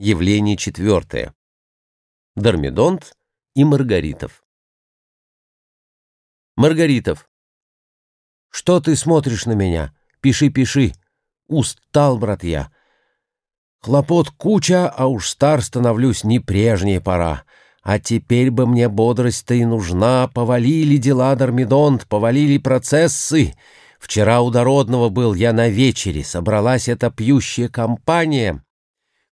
Явление четвертое. Дормидонт и Маргаритов. Маргаритов. Что ты смотришь на меня? Пиши, пиши. Устал, брат, я. Хлопот куча, а уж стар становлюсь не прежняя пора. А теперь бы мне бодрость-то и нужна. Повалили дела, Дормидонт, повалили процессы. Вчера у Дородного был я на вечере, собралась эта пьющая компания.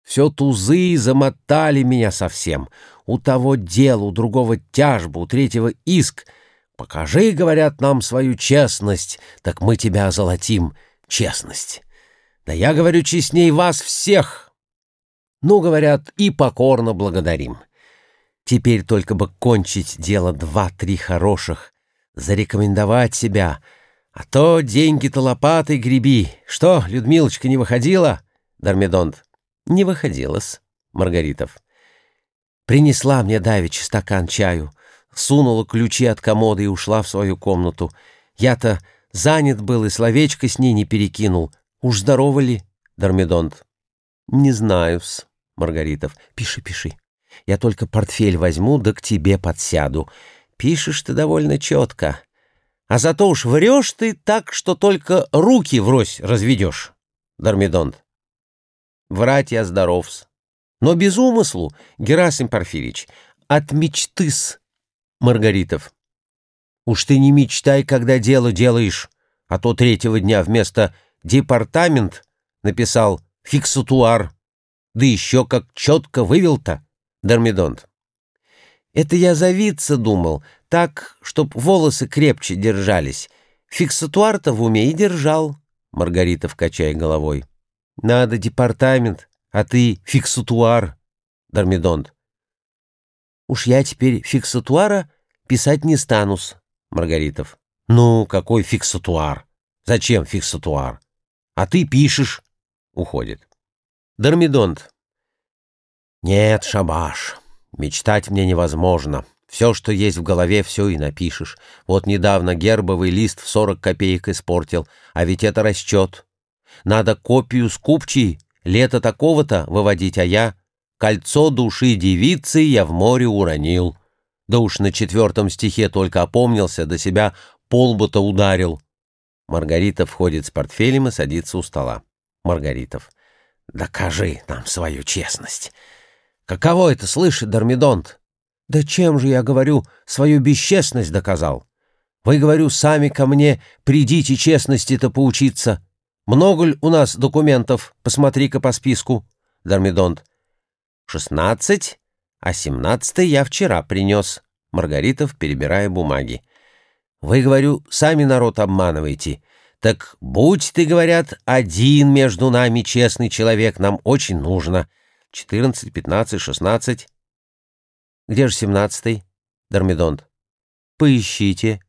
Все тузы замотали меня совсем. У того дел, у другого тяжбу, у третьего иск. Покажи, говорят нам, свою честность, так мы тебя озолотим. Честность. Да я говорю честней вас всех. Ну, говорят, и покорно благодарим. Теперь только бы кончить дело два-три хороших, зарекомендовать себя — а то деньги-то лопатой греби. Что, Людмилочка не выходила? Дармидонт. Не выходила-с. Маргаритов. Принесла мне давич стакан чаю, сунула ключи от комода и ушла в свою комнату. Я-то занят был и словечко с ней не перекинул. Уж здорово ли? Дармидонт. Не знаю-с. Маргаритов. Пиши, пиши. Я только портфель возьму, да к тебе подсяду. Пишешь ты довольно четко. А зато уж врешь ты так, что только руки врозь разведешь, Дормидонт. Врать я здоровс. Но без умыслу, Герасим Порфирич, от мечты-с, Маргаритов. Уж ты не мечтай, когда дело делаешь, а то третьего дня вместо «департамент» написал «фиксатуар», да еще как четко вывел-то, Дормидонт. Это я завиться думал, так, чтоб волосы крепче держались. Фиксатуар-то в уме и держал, — Маргарита вкачая головой. Надо департамент, а ты фиксатуар, — Дормидонт. Уж я теперь фиксатуара писать не станус, — Маргаритов. Ну, какой фиксатуар? Зачем фиксатуар? А ты пишешь, — уходит. Дормидонт. Нет, шабаш. Мечтать мне невозможно. Все, что есть в голове, все и напишешь. Вот недавно гербовый лист в сорок копеек испортил, а ведь это расчет. Надо копию с лето такого-то выводить, а я... Кольцо души девицы я в море уронил. Да уж на четвертом стихе только опомнился, до себя полбу-то ударил. Маргарита входит с портфелем и садится у стола. Маргаритов. «Докажи нам свою честность». Каково это слышать, Дормидонт? Да чем же, я говорю, свою бесчестность доказал? Вы, говорю, сами ко мне придите честности-то поучиться. Много ли у нас документов? Посмотри-ка по списку. Дормидонт. Шестнадцать, а семнадцатый я вчера принес. Маргаритов, перебирая бумаги. Вы, говорю, сами народ обманываете. Так будь ты, говорят, один между нами честный человек, нам очень нужно — четырнадцать, пятнадцать, шестнадцать. Где же семнадцатый? Дормидонт. Поищите.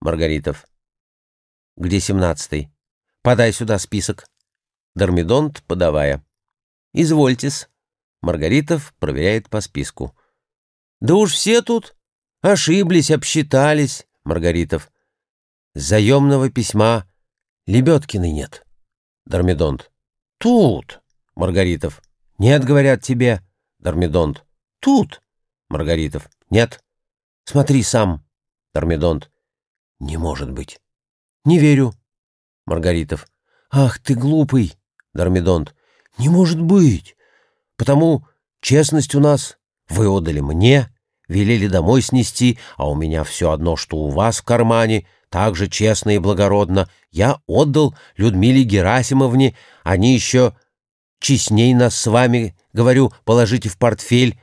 Маргаритов. Где семнадцатый? Подай сюда список. Дормидонт, подавая. Извольтесь. Маргаритов проверяет по списку. Да уж все тут ошиблись, обсчитались. Маргаритов. Заемного письма Лебедкиной нет. Дормидонт. Тут. Маргаритов. «Нет, — говорят тебе, — Дормидонт. Тут!» Маргаритов. «Нет. Смотри сам!» Дормидонт. «Не может быть. Не верю!» Маргаритов. «Ах ты глупый!» Дормидонт. «Не может быть! Потому честность у нас. Вы отдали мне, велели домой снести, а у меня все одно, что у вас в кармане, так же честно и благородно. Я отдал Людмиле Герасимовне, они еще честней нас с вами, говорю, положите в портфель.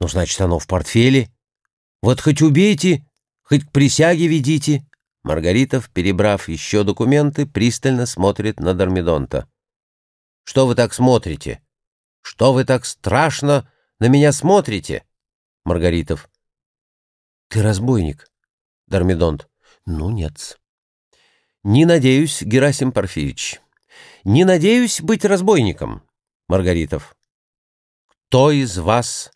Ну, значит, оно в портфеле. Вот хоть убейте, хоть к присяге ведите. Маргаритов, перебрав еще документы, пристально смотрит на Дормидонта. «Что вы так смотрите? Что вы так страшно на меня смотрите?» Маргаритов. «Ты разбойник?» Дормидонт. «Ну, нет». «Не надеюсь, Герасим Порфирич. Не надеюсь быть разбойником. Маргаритов. Кто из вас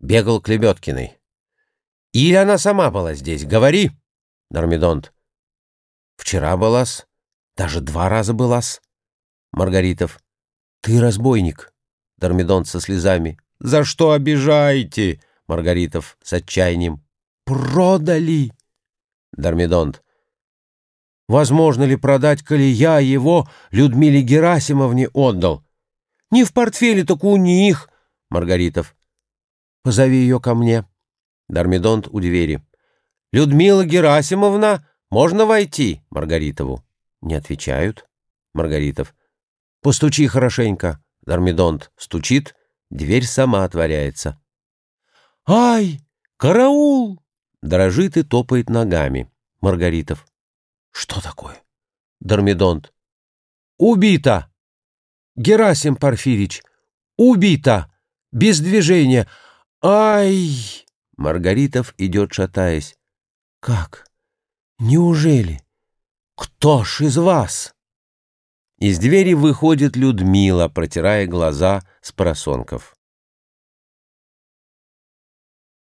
бегал к Лебедкиной? Или она сама была здесь? Говори. Нормидонт. Вчера была-с, даже два раза была-с. Маргаритов. Ты разбойник. Дормидонт со слезами. за что обижаете?» Маргаритов с отчаянием. «Продали!» Дормидонт. «Возможно ли продать, коли я его Людмиле Герасимовне отдал?» «Не в портфеле, так у них!» Маргаритов. «Позови ее ко мне». Дормидонт у двери. «Людмила Герасимовна, можно войти?» Маргаритову. Не отвечают. Маргаритов. «Постучи хорошенько». Дормидонт стучит, дверь сама отворяется. «Ай! Караул!» Дрожит и топает ногами. Маргаритов. «Что такое?» Дормидонт. «Убита! Герасим Порфирич! Убита! Без движения! Ай!» Маргаритов идет, шатаясь. «Как? Неужели? Кто ж из вас?» Из двери выходит Людмила, протирая глаза с просонков.